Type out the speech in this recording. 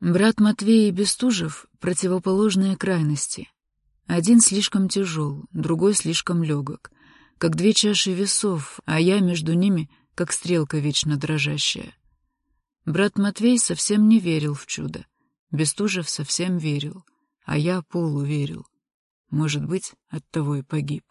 Брат Матвей и Бестужев — противоположные крайности. Один слишком тяжел, другой слишком легок, как две чаши весов, а я между ними, как стрелка вечно дрожащая. Брат Матвей совсем не верил в чудо, Бестужев совсем верил, а я полуверил. Может быть, оттого и погиб.